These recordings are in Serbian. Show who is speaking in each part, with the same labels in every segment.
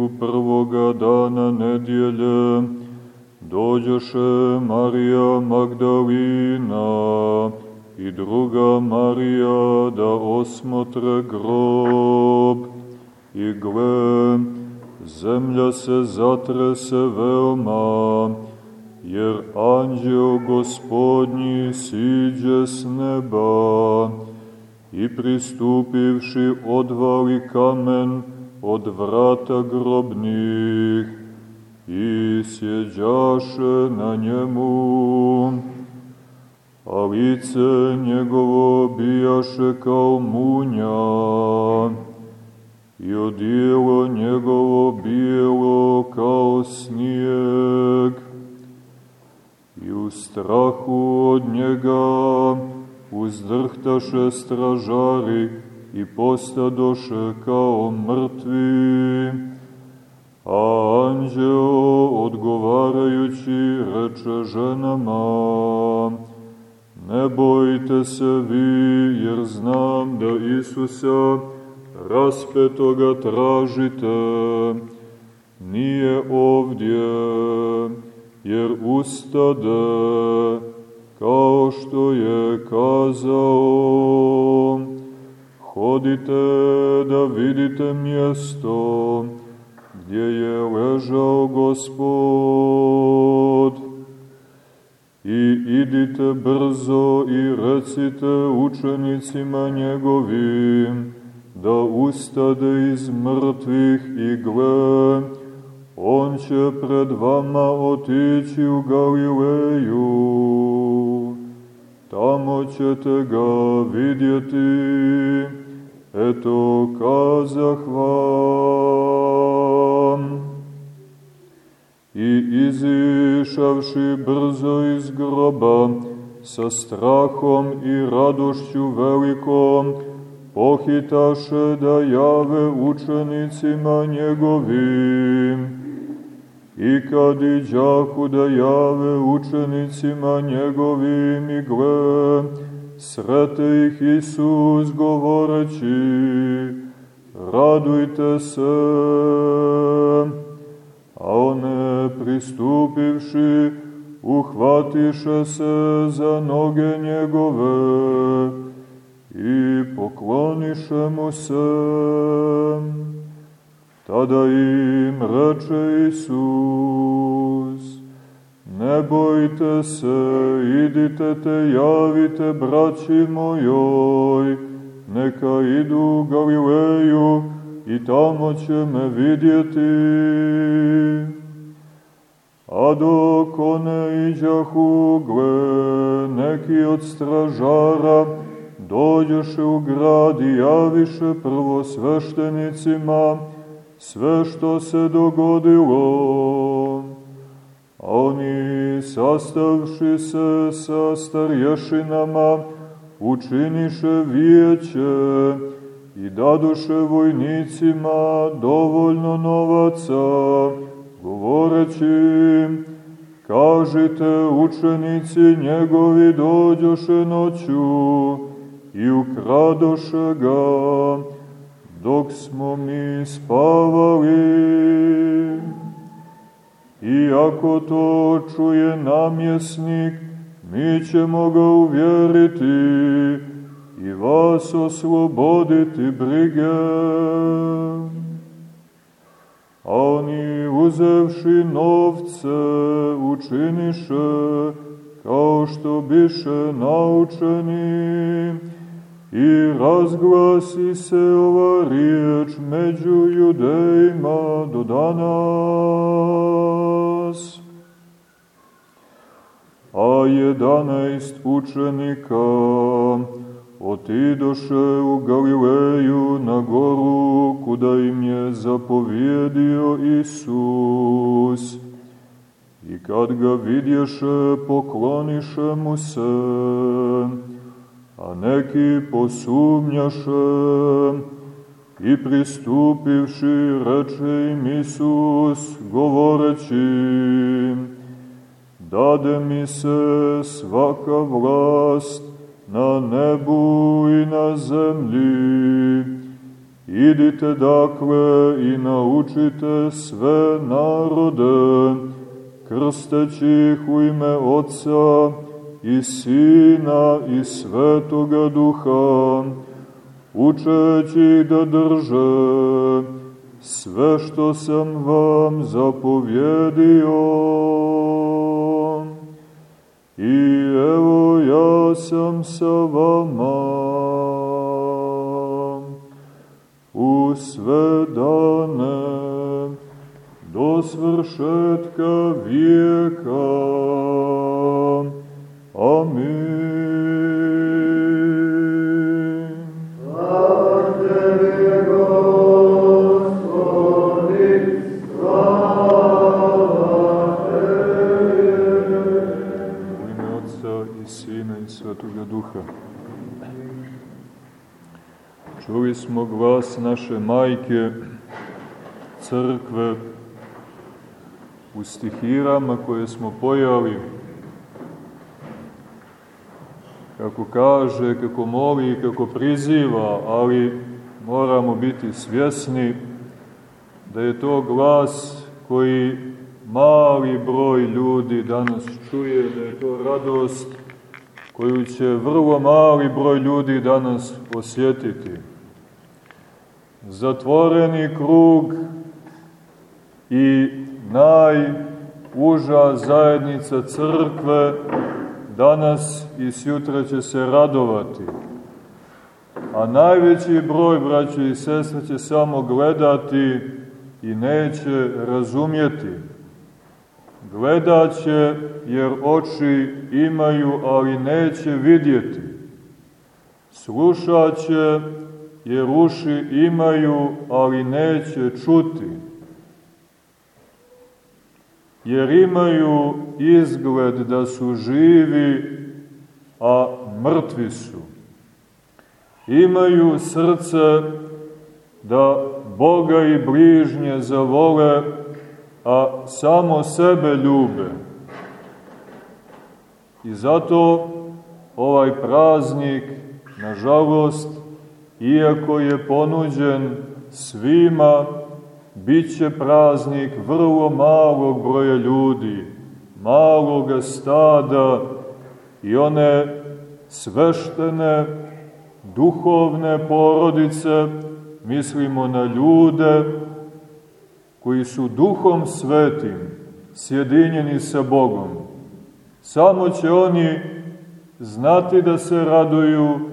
Speaker 1: osvitku prvoga dana nedjelje, dođoše Marija Magdalina i druga Marija da osmotre grob. I gle, zemlja se zatrese veoma, jer anđeo gospodnji siđe s neba i pristupivši vrata grobnih i sjeđaše na njemu, a lice njegovo bijaše kao munja i odijelo njegovo bijelo kao snijeg. I u strahu od njega uzdrhtaše stražari i postadoše kao mrtvi, a anđeo odgovarajući reče ženama, ne bojte se vi, jer znam da Isusa raspetoga tražite, nije ovdje, jer ustade, kao što je kazao, hodite da vidite mjesto gdje je ležao gospod i idite brzo i recite učenicima njegovim da ustade iz mrtvih i gle, on će pred vama otići u Galileju. Tamo ćete ga vidjeti, eto kazah vam. I izišavši brzo iz groba, sa strahom i radošću velikom, pohitaše da jave učenicima njegovim I kad iđahu da jave učenicima njegovim i gle, srete ih Isus govoreći, radujte se. Pristupivši, uhvatiše se za noge njegove i pokloniše mu se. Tada im reče Isus, ne bojte se, idite te javite braći mojoj, neka idu u Galileju i tamo će me vidjeti. A dok one iđahu, gle, neki od stražara dođeše u grad i javiše prvo sveštenicima, sve što se dogodilo, a oni sastavši se sa starješinama učiniše vijeće i dadoše vojnicima dovoljno novaca, govoreći kažite učenici njegovi dođoše noću i ukradoše ga, dok smo mi spavali. I ako to čuje namjesnik, mi ćemo ga uvjeriti i vas osloboditi brige. A oni uzevši novce učiniše kao što biše naučeni, i razglasi se ova riječ među judejima do danas. A jedanaest učenika otidoše u Galileju na goru kuda im je zapovjedio Isus. I kad ga vidješe, pokloniše mu se a neki posumnjaše i pristupivši reče im Isus govoreći dade mi se svaka vlast na nebu i na zemlji Idite dakle i naučite sve narode, krsteći ih u ime Otca i Sina i Svetoga Duha, učeći da drže sve što sam vam zapovjedio. I evo ja sam sa vama u sve dane do svršetka vijeka. Amin. Smo glas naše majke, crkve, u stihirama koje smo pojali, kako kaže, kako moli, kako priziva, ali moramo biti svjesni da je to glas koji mali broj ljudi danas čuje, da je to radost koju će vrlo mali broj ljudi danas osjetiti. Zatvoreni krug i najuža zajednica crkve danas i sjutra će se radovati. A najveći broj braća i sestre će samo gledati i neće razumjeti. Gledaće jer oči imaju, ali neće vidjeti. Slušaće jer uši imaju, ali neće čuti. Jer imaju izgled da su živi, a mrtvi su. Imaju srce da Boga i bližnje zavole, a samo sebe ljube. I zato ovaj praznik, nažalost, iako je ponuđen svima, bit će praznik vrlo malog broja ljudi, maloga stada i one sveštene, duhovne porodice, mislimo na ljude koji su duhom svetim, sjedinjeni sa Bogom. Samo će oni znati da se raduju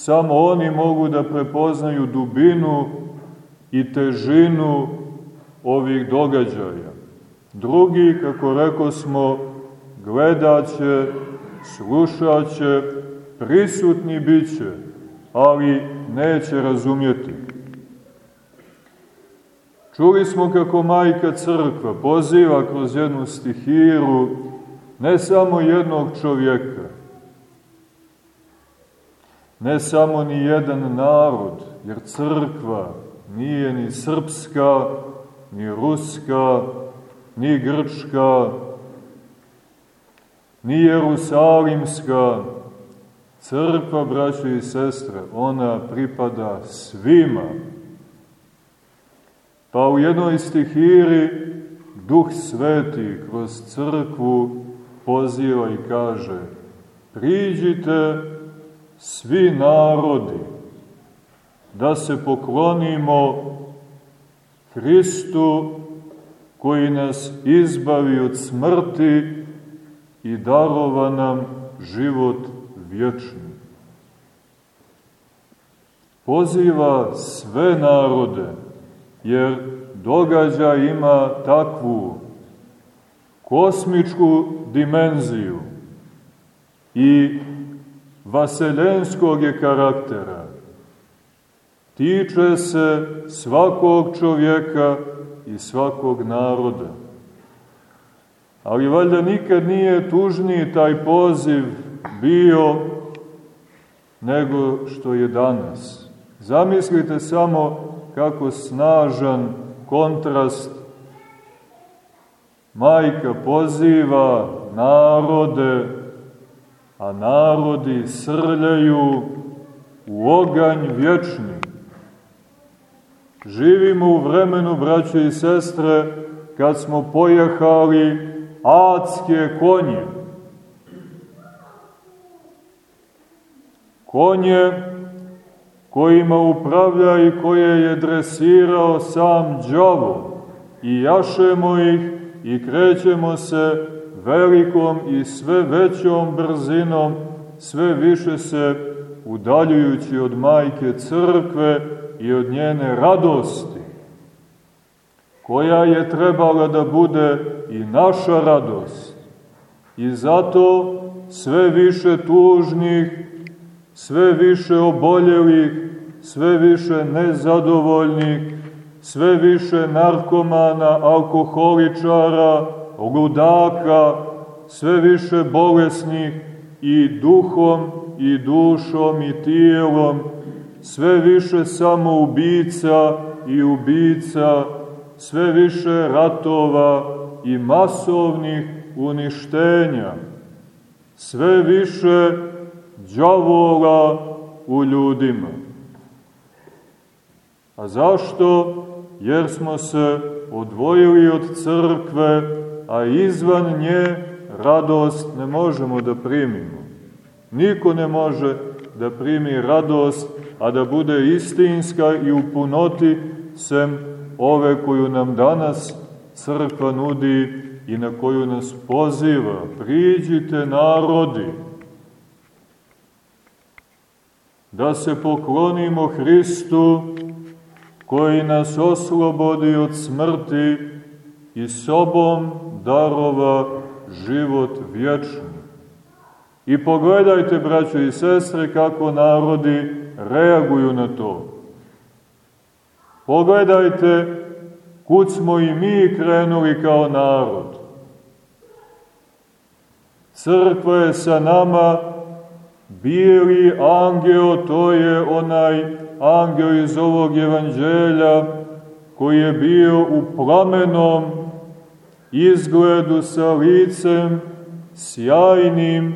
Speaker 1: Samo oni mogu da prepoznaju dubinu i težinu ovih događaja. Drugi, kako reko smo, gledaće, slušaće, prisutni biće, ali neće razumjeti. Čuli smo kako majka crkva poziva kroz jednu stihiru ne samo jednog čovjeka, ne samo ni jedan narod, jer crkva nije ni srpska, ni ruska, ni grčka, ni jerusalimska. Crkva, braće i sestre, ona pripada svima. Pa u jednoj stihiri Duh Sveti kroz crkvu poziva i kaže priđite svi narodi, da se poklonimo Hristu koji nas izbavi od smrti i darova nam život vječni. Poziva sve narode, jer događa ima takvu kosmičku dimenziju i vaseljenskog je karaktera. Tiče se svakog čovjeka i svakog naroda. Ali valjda nikad nije tužniji taj poziv bio nego što je danas. Zamislite samo kako snažan kontrast majka poziva narode a narodi srljaju u oganj vječni. Živimo u vremenu, braće i sestre, kad smo pojehali adske konje. Konje kojima upravlja i koje je dresirao sam džavo i jašemo ih i krećemo se velikom i sve većom brzinom, sve više se udaljujući od majke crkve i od njene radosti, koja je trebala da bude i naša radost. I zato sve više tužnih, sve više oboljelih, sve više nezadovoljnih, sve više narkomana, alkoholičara, ludaka, sve više bolesnih i duhom i dušom i tijelom, sve više samoubica i ubica, sve više ratova i masovnih uništenja, sve više džavola u ljudima. A zašto? Jer smo se odvojili od crkve, a izvan nje radost ne možemo da primimo. Niko ne može da primi radost, a da bude istinska i u punoti sem ove koju nam danas crkva nudi i na koju nas poziva. Priđite narodi, da se poklonimo Hristu koji nas oslobodi od smrti i sobom darova život vječni. I pogledajte, braćo i sestre, kako narodi reaguju na to. Pogledajte kud smo i mi krenuli kao narod. Crkva je sa nama, bijeli angeo, to je onaj angeo iz ovog evanđelja, koji je bio u plamenom izgledu sa licem sjajnim,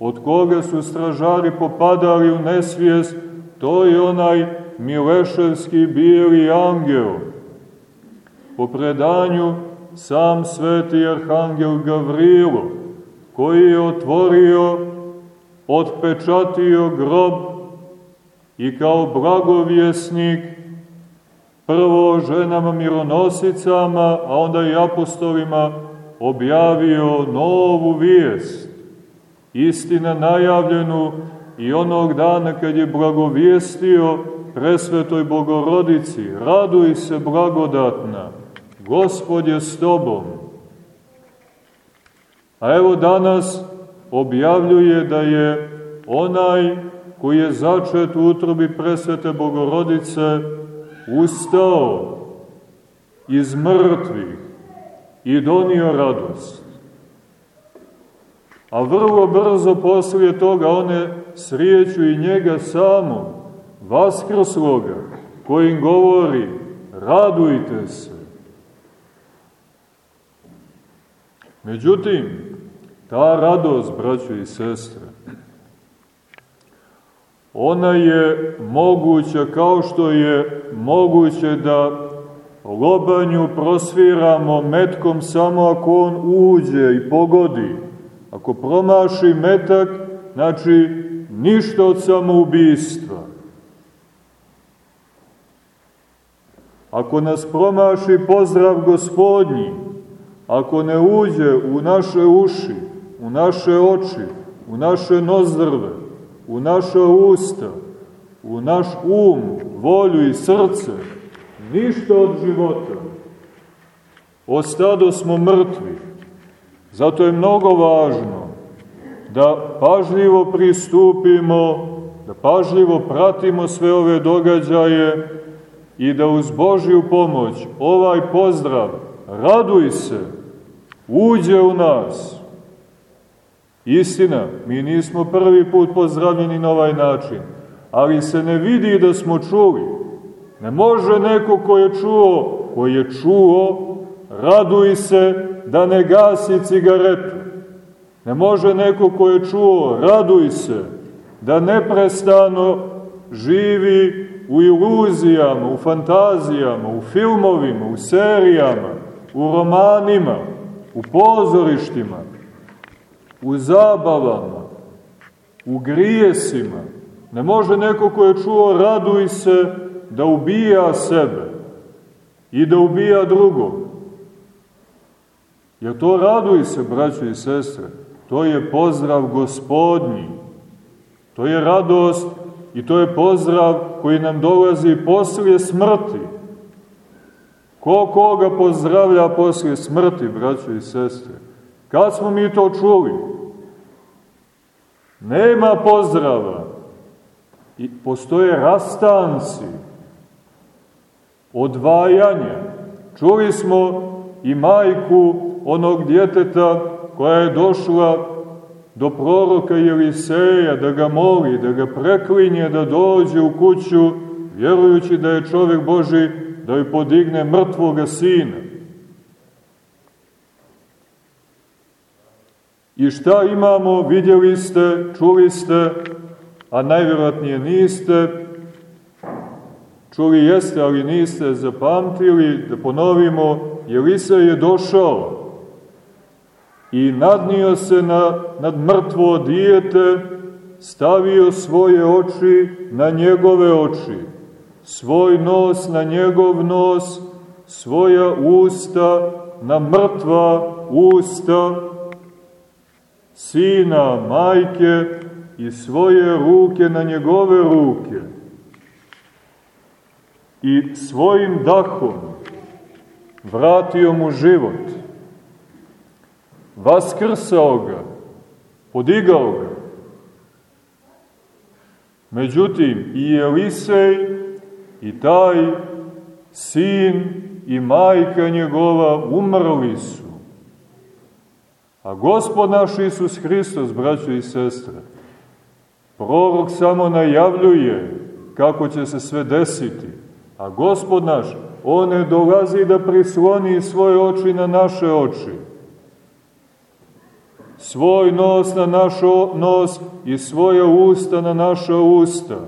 Speaker 1: od koga su stražari popadali u nesvijest, to je onaj Mileševski bijeli angel. Po predanju sam sveti arhangel Gavrilo, koji je otvorio, otpečatio grob i kao blagovjesnik prvo ženama mironosicama, a onda i apostolima objavio novu vijest, istina najavljenu i onog dana kad je blagovijestio presvetoj bogorodici, raduj se blagodatna, Gospod je s tobom. A evo danas objavljuje da je onaj koji je začet u utrobi presvete bogorodice ustao iz mrtvih i donio radost. A vrlo brzo poslije toga one srijeću i njega samog, vaskrsloga, kojim govori radujte se. Međutim, ta radost, braćo i sestre, ona je moguća kao što je moguće da lobanju prosviramo metkom samo ako on uđe i pogodi. Ako promaši metak, znači ništa od samoubistva. Ako nas promaši pozdrav gospodnji, ako ne uđe u naše uši, u naše oči, u naše nozdrve, u naša usta, u naš um, volju i srce, ništa od života. Ostado smo mrtvi. Zato je mnogo važno da pažljivo pristupimo, da pažljivo pratimo sve ove događaje i da uz Božju pomoć ovaj pozdrav raduj se, uđe u nas. Istina, mi nismo prvi put pozdravljeni na ovaj način, ali se ne vidi da smo čuli. Ne može neko ko je čuo, ko je čuo, raduj se da ne gasi cigaretu. Ne može neko ko je čuo, raduj se da neprestano živi u iluzijama, u fantazijama, u filmovima, u serijama, u romanima, u pozorištima, u zabavama, u grijesima. Ne može neko ko je čuo raduj se da ubija sebe i da ubija drugog. Jer to raduj se, braćo i sestre, to je pozdrav gospodnji. To je radost i to je pozdrav koji nam dolazi poslije smrti. Ko koga pozdravlja poslije smrti, braćo i sestre? Kad smo mi to čuli? Nema pozdrava. I postoje rastanci, odvajanja. Čuli smo i majku onog djeteta koja je došla do proroka Jeliseja da ga moli, da ga preklinje da dođe u kuću, vjerujući da je čovjek Boži da joj podigne mrtvoga sina. I šta imamo, vidjeli ste, čuli ste, a najvjerojatnije niste, čuli jeste, ali niste zapamtili, da ponovimo, Jelisej je došao i nadnio se na, nad mrtvo dijete, stavio svoje oči na njegove oči, svoj nos na njegov nos, svoja usta na mrtva usta, sina, majke i svoje ruke na njegove ruke. I svojim dahom vratio mu život vaskrsao ga, podigao ga. Međutim, i Elisej i taj sin i majka njegova umrli su. A gospod naš Isus Hristos, braćo i sestre, prorok samo najavljuje kako će se sve desiti, a gospod naš, on ne dolazi da prisloni svoje oči na naše oči, svoj nos na naš nos i svoje usta na naša usta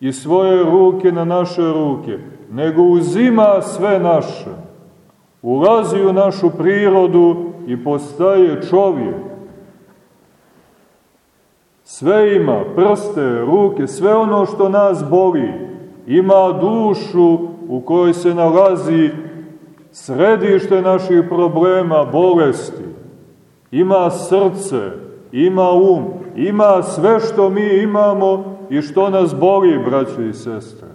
Speaker 1: i svoje ruke na naše ruke, nego uzima sve naše, ulazi u našu prirodu i postaje čovjek. Sve ima, prste, ruke, sve ono što nas boli, ima dušu u kojoj se nalazi središte naših problema, bolesti ima srce, ima um, ima sve što mi imamo i što nas boli, braće i sestre.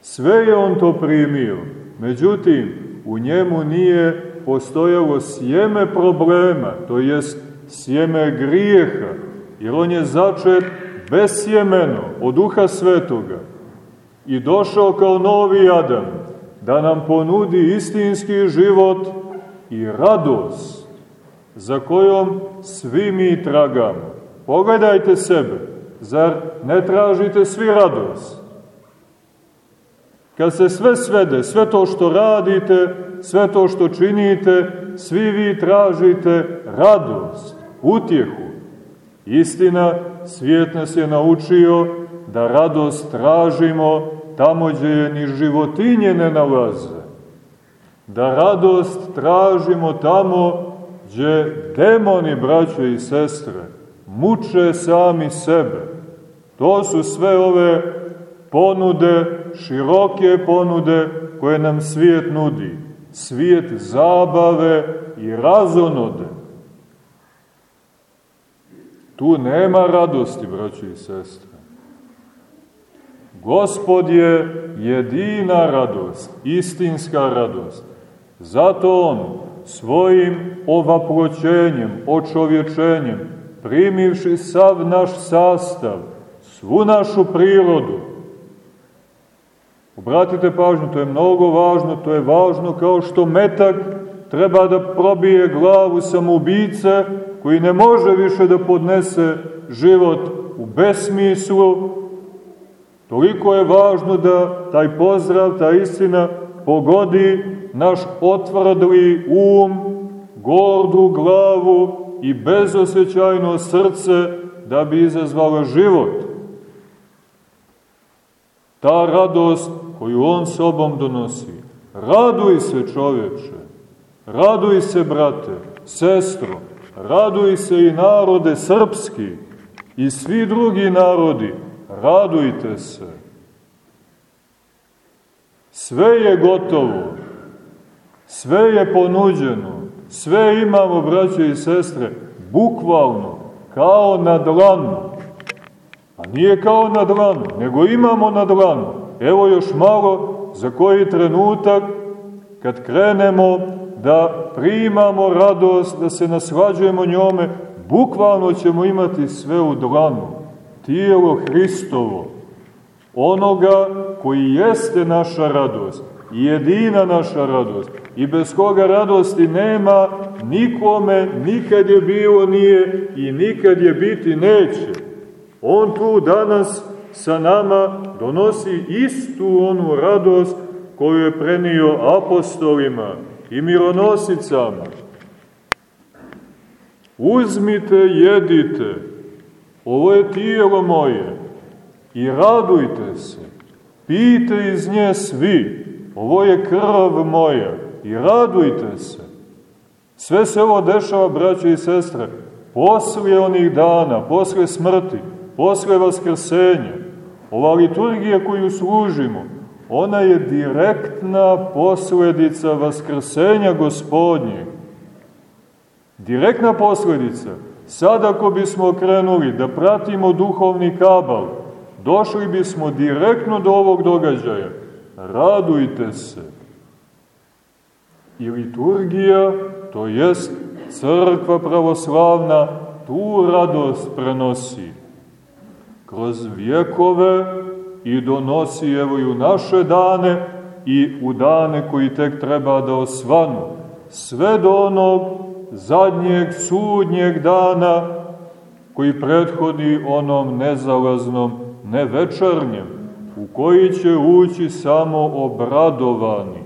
Speaker 1: Sve je on to primio, međutim, u njemu nije postojalo sjeme problema, to jest sjeme grijeha, jer on je začet besjemeno od duha svetoga i došao kao novi Adam da nam ponudi istinski život i radost za kojom svi mi tragamo. Pogledajte sebe, zar ne tražite svi radost? Kad se sve svede, sve to što radite, sve to što činite, svi vi tražite radost, utjehu. Istina, svijet nas je naučio da radost tražimo tamo gdje je ni životinje ne nalaze da radost tražimo tamo gdje demoni, braće i sestre, muče sami sebe. To su sve ove ponude, široke ponude koje nam svijet nudi. Svijet zabave i razonode. Tu nema radosti, braće i sestre. Gospod je jedina radost, istinska radost. Zato on svojim ovaploćenjem, očovječenjem, primivši sav naš sastav, svu našu prirodu, Obratite pažnju, to je mnogo važno, to je važno kao što metak treba da probije glavu samoubice koji ne može više da podnese život u besmislu. Toliko je važno da taj pozdrav, ta istina pogodi naš otvrdli um, gordu glavu i bezosjećajno srce da bi izazvala život. Ta radost koju On sobom donosi. Raduj se čoveče, raduj se brate, sestro, raduj se i narode srpski i svi drugi narodi, radujte se. Sve je gotovo, sve je ponuđeno, sve imamo, braće i sestre, bukvalno, kao na dlanu. A nije kao na dlanu, nego imamo na dlanu. Evo još malo, za koji trenutak, kad krenemo da primamo radost, da se naslađujemo njome, bukvalno ćemo imati sve u dlanu. Tijelo Hristovo, onoga koji jeste naša radost, jedina naša radost i bez koga radosti nema nikome, nikad je bilo nije i nikad je biti neće. On tu danas sa nama donosi istu onu radost koju je prenio apostolima i mironosicama. Uzmite, jedite, ovo je tijelo moje i radujte se, pijte iz nje svi, ovo je krv moja i radujte se. Sve se ovo dešava, braće i sestre, poslije onih dana, poslije smrti, poslije vaskrsenja. Ova liturgija koju služimo, ona je direktna posledica vaskrsenja gospodnjeg. Direktna posledica. Sad ako bismo krenuli da pratimo duhovni kabal, došli bismo direktno do ovog događaja. Radujte se. I liturgija, to jest crkva pravoslavna, tu radost prenosi kroz vjekove i donosi evo i u naše dane i u dane koji tek treba da osvanu, sve do onog zadnjeg sudnjeg dana koji prethodi onom nezalaznom, nevečernjem, u koji će ući samo obradovani,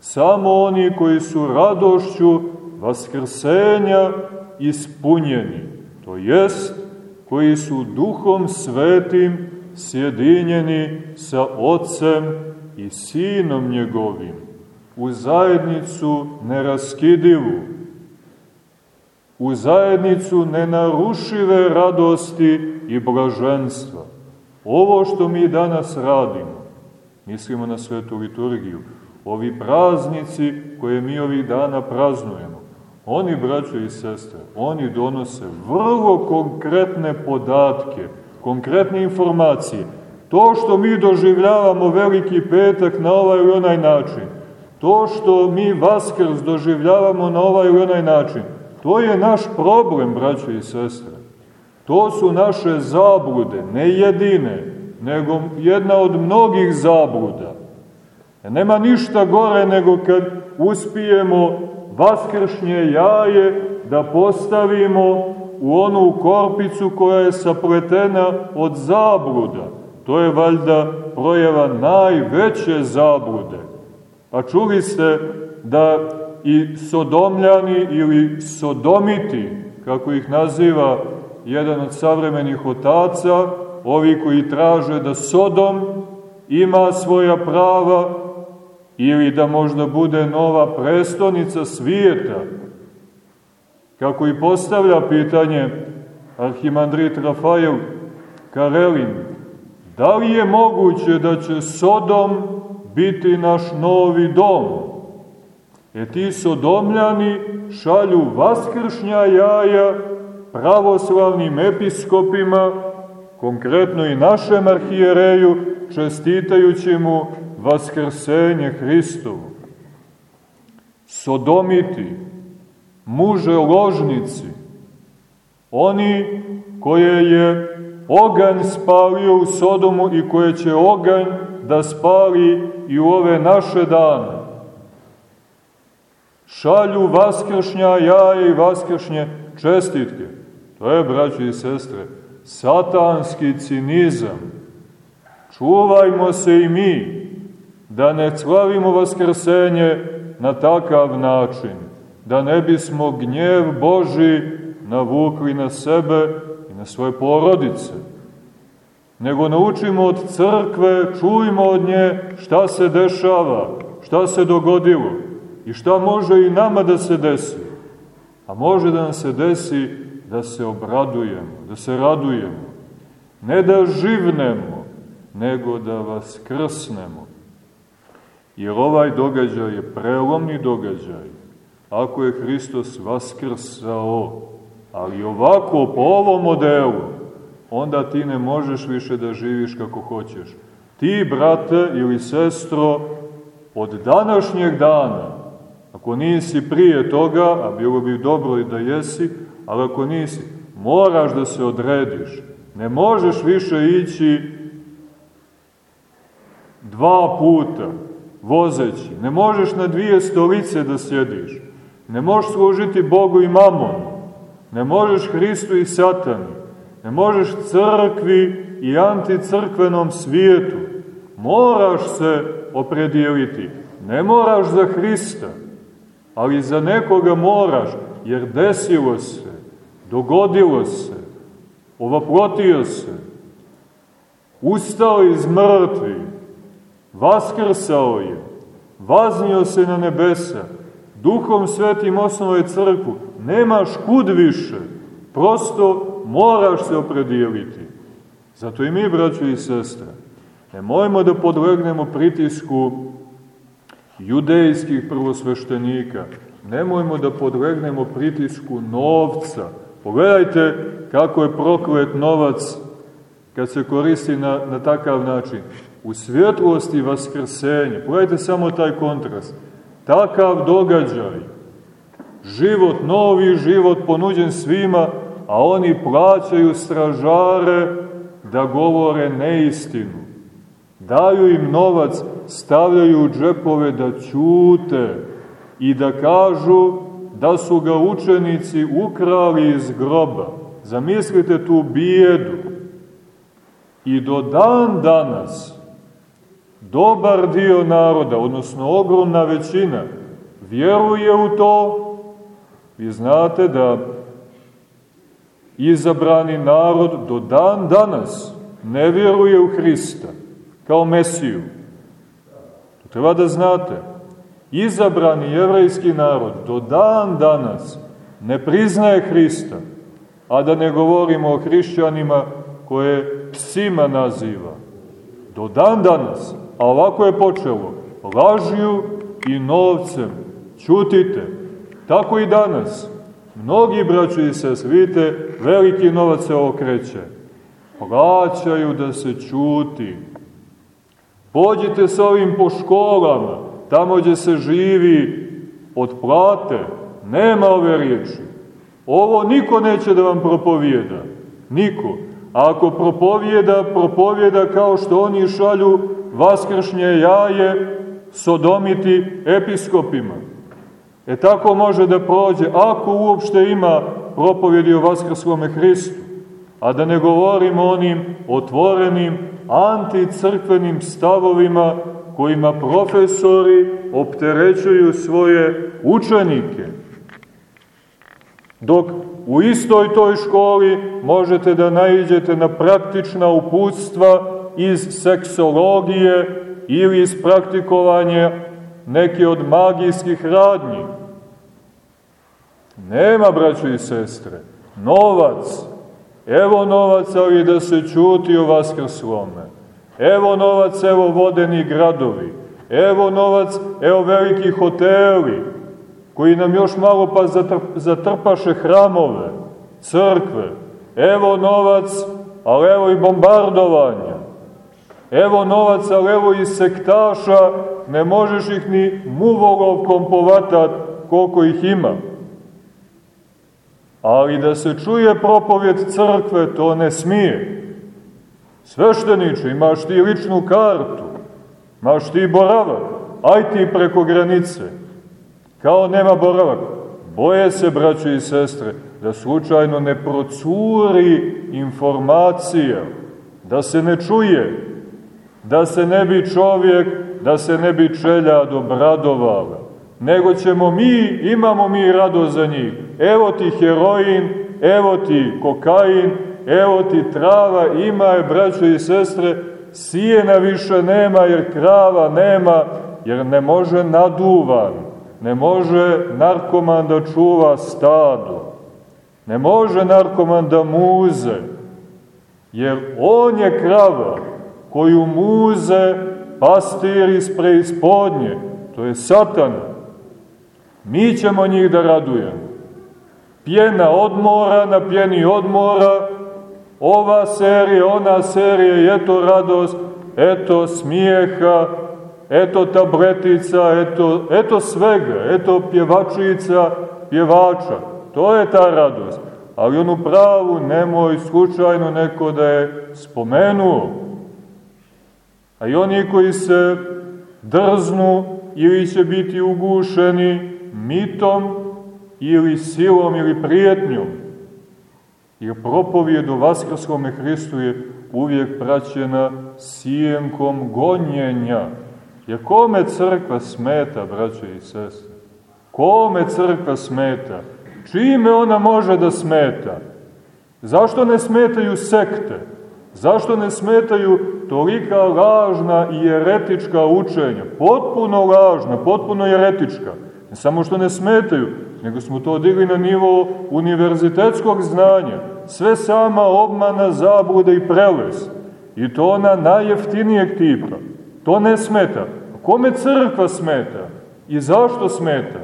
Speaker 1: samo oni koji su radošću vaskrsenja ispunjeni, to jest koji su duhom svetim sjedinjeni sa Otcem i Sinom njegovim, u zajednicu neraskidivu, u zajednicu nenarušive radosti i blaženstva. Ovo što mi danas radimo, mislimo na svetu liturgiju, ovi praznici koje mi ovih dana praznujemo, oni, braćo i sestre, oni donose vrlo konkretne podatke, konkretne informacije. To što mi doživljavamo veliki petak na ovaj ili onaj način, to što mi vaskrs doživljavamo na ovaj ili onaj način, to je naš problem, braćo i sestre. To su naše zablude, ne jedine, nego jedna od mnogih zabluda. Nema ništa gore nego kad uspijemo vaskršnje jaje da postavimo u onu korpicu koja je sapletena od zabluda. To je valjda projeva najveće zablude. A čuli ste da i sodomljani ili sodomiti, kako ih naziva jedan od savremenih otaca, ovi koji traže da Sodom ima svoja prava ili da možda bude nova prestonica svijeta, kako i postavlja pitanje arhimandrit Rafael Karelin, da li je moguće da će Sodom biti naš novi dom? E ti sodomljani šalju vaskršnja jaja pravoslavnim episkopima, konkretno i našem arhijereju, čestitajući mu vaskrsenje Hristovo. Sodomiti, muže ložnici, oni koje je oganj spalio u Sodomu i koje će oganj da spali i u ove naše dane. Šalju vaskršnja jaje i vaskršnje čestitke. To je, braći i sestre, satanski cinizam. Čuvajmo se i mi da ne slavimo vaskrsenje na takav način, da ne bismo gnjev Boži navukli na sebe i na svoje porodice. nego naučimo od crkve, čujmo od nje šta se dešava, šta se dogodilo i šta može i nama da se desi. A može da nam se desi da se obradujemo, da se radujemo. Ne da živnemo, nego da vas krsnemo. Jer ovaj događaj je prelomni događaj. Ako je Hristos vaskrsao, ali ovako po ovom modelu, onda ti ne možeš više da živiš kako hoćeš. Ti, brate ili sestro, od današnjeg dana, ako nisi prije toga, a bilo bi dobro i da jesi, ali ako nisi, moraš da se odrediš. Ne možeš više ići dva puta vozeći. Ne možeš na dvije stolice da sjediš. Ne možeš služiti Bogu i mamonu. Ne možeš Hristu i satani. Ne možeš crkvi i anticrkvenom svijetu. Moraš se opredijeliti. Ne moraš za Hrista, ali za nekoga moraš, jer desilo se, dogodilo se, ovaprotio se, ustao iz mrtvi, vaskrsao je, vaznio se na nebesa, duhom svetim osnovo je crkvu, nemaš kud više, prosto moraš se opredijeliti. Zato i mi, braćo i sestre, ne mojmo da podlegnemo pritisku judejskih prvosveštenika, nemojmo da podlegnemo pritisku novca. Pogledajte kako je proklet novac kad se koristi na, na takav način. U svjetlosti vaskrsenja, pogledajte samo taj kontrast, takav događaj, život, novi život ponuđen svima, a oni plaćaju stražare da govore neistinu. Daju im novac, stavljaju u džepove da ćute i da kažu da su ga učenici ukrali iz groba. Zamislite tu bijedu. I do dan danas dobar dio naroda, odnosno ogromna većina, vjeruje u to. Vi znate da izabrani narod do dan danas ne vjeruje u Hrista kao Mesiju. To treba da znate. Izabrani jevrejski narod do dan danas ne priznaje Hrista, a da ne govorimo o hrišćanima koje psima naziva. Do dan danas, a ovako je počelo, lažju i novcem. Čutite, tako i danas. Mnogi braći i sest, vidite, veliki novac se okreće. Plaćaju da se čuti. Pođite sa ovim po školama, tamo gdje se živi od plate, nema ove riječi. Ovo niko neće da vam propovijeda. Niko. A ako propovijeda, propovijeda kao što oni šalju vaskršnje jaje sodomiti episkopima. E tako može da prođe, ako uopšte ima propovjedi o vaskrslome Hristu, a da ne govorimo onim otvorenim anticrkvenim stavovima kojima profesori opterećuju svoje učenike. Dok u istoj toj školi možete da naiđete na praktična uputstva iz seksologije ili iz praktikovanja neke od magijskih radnji. Nema, braćo i sestre, novac, evo novac, ali da se čuti o vaskrslome. Evo novac, evo vodeni gradovi. Evo novac, evo veliki hoteli, koji nam još malo pa zatrpaše hramove, crkve. Evo novac, ali evo i bombardovanja. Evo novac, ali evo i sektaša, ne možeš ih ni muvolovkom povatat koliko ih ima. Ali da se čuje propovjed crkve, to ne smije. Svešteniče, imaš ti ličnu kartu, imaš ti boravak, aj ti preko granice. Kao nema boravak. Boje se, braćo i sestre, da slučajno ne procuri informacija, da se ne čuje, da se ne bi čovjek, da se ne bi čeljad obradovala, nego ćemo mi, imamo mi rado za njih. Evo ti heroin, evo ti kokain, evo ti trava, ima je, braćo i sestre, sijena više nema jer krava nema, jer ne može naduvan, ne može narkoman da čuva stado, ne može narkoman da muze, jer on je krava koju muze pastir iz preispodnje, to je satana. Mi ćemo njih da radujemo. Pjena odmora na pjeni odmora, ova serija, ona serija, eto radost, eto smijeha, eto tabletica, eto, eto svega, eto pjevačica, pjevača. To je ta radost. Ali onu pravu nemoj slučajno neko da je spomenuo. A i oni koji se drznu ili će biti ugušeni mitom ili silom ili prijetnjom. Jer propovijed o Vaskrskome Hristu je uvijek praćena sijenkom gonjenja. Jer kome crkva smeta, braće i sestre? Kome crkva smeta? Čime ona može da smeta? Zašto ne smetaju sekte? Zašto ne smetaju tolika lažna i jeretička učenja? Potpuno lažna, potpuno jeretička. Ne samo što ne smetaju, nego smo to digli na nivo univerzitetskog znanja. Sve sama obmana, zabluda i preles. I to ona najjeftinijeg tipa. To ne smeta. Kome crkva smeta? I zašto smeta?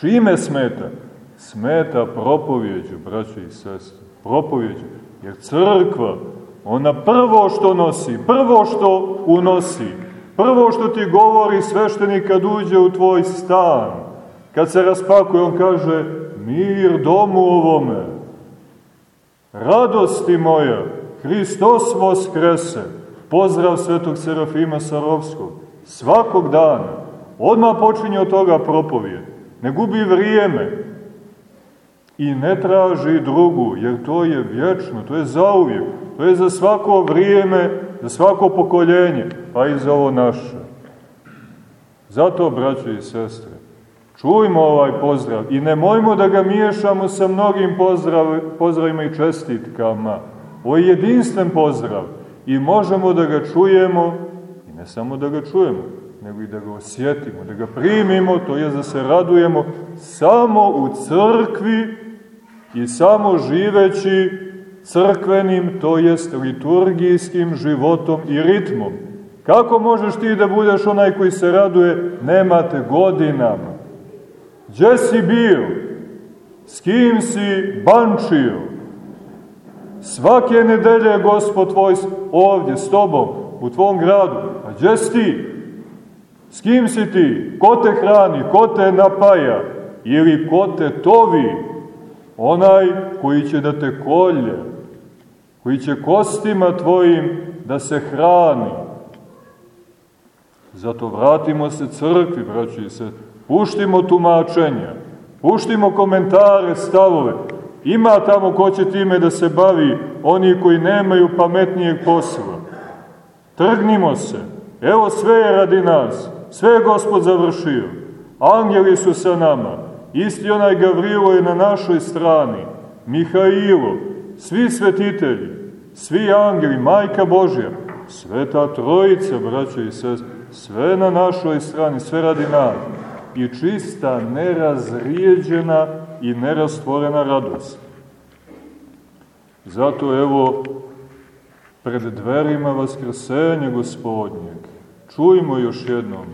Speaker 1: Čime smeta? Smeta propovjeđu, braćo i sestre. Propovjeđu. Jer crkva, ona prvo što nosi, prvo što unosi, prvo što ti govori sveštenik kad uđe u tvoj stan, kad se raspakuje, on kaže, mir domu ovome, radosti moja, Hristos voskrese, pozdrav svetog Serafima Sarovskog, svakog dana, odmah počinje od toga propovijed, ne gubi vrijeme. I ne traži drugu, jer to je vječno, to je zauvijek, to je za svako vrijeme, za svako pokoljenje, pa i za ovo naše. Zato, braćo i sestre, čujmo ovaj pozdrav i nemojmo da ga miješamo sa mnogim pozdrav, pozdravima i čestitkama. Ovo je jedinstven pozdrav i možemo da ga čujemo, i ne samo da ga čujemo, nego i da ga osjetimo, da ga primimo, to je da se radujemo samo u crkvi i samo živeći crkvenim, to jest liturgijskim životom i ritmom. Kako možeš ti da budeš onaj koji se raduje, nemate godinama? Gde si bio? S kim si bančio? Svake nedelje je gospod tvoj ovdje s tobom, u tvom gradu. A gdje si ti? S kim si ti? Ko te hrani? Ko te napaja? Ili ko te tovi? Onaj koji će da te kolje, koji će kostima tvojim da se hrani. Zato vratimo se crkvi, braći se, puštimo tumačenja, puštimo komentare, stavove. Ima tamo ko će time da se bavi, oni koji nemaju pametnijeg posla. Trgnimo se, evo sve je radi nas, sve je Gospod završio. Angeli su sa nama, isti onaj Gavrilo je na našoj strani, Mihailo, svi svetitelji, svi angeli, Majka Božja, Sveta Trojica, braćo i sest, sve na našoj strani, sve radi nas. I čista, nerazrijeđena i nerastvorena radost. Zato evo, pred dverima Vaskrsenja Gospodnjeg, čujmo još jednom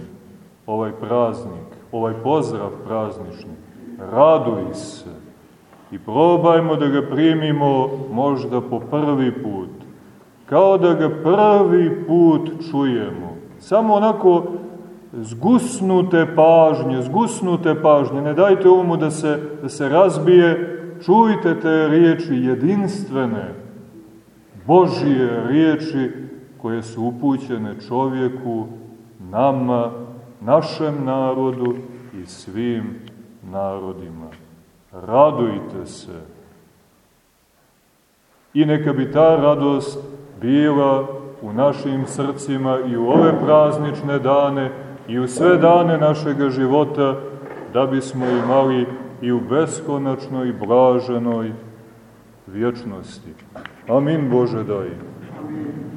Speaker 1: ovaj praznik, ovaj pozdrav praznični, raduj se i probajmo da ga primimo možda po prvi put, kao da ga prvi put čujemo. Samo onako zgusnute pažnje, zgusnute pažnje, ne dajte umu da se, da se razbije, čujte te riječi jedinstvene, Božije riječi koje su upućene čovjeku, nama, našem narodu i svim narodima. Radujte se. I neka bi ta radost bila u našim srcima i u ove praznične dane i u sve dane našega života, da bismo imali i u beskonačnoj, blaženoj vječnosti. Amin Bože daj. Amin.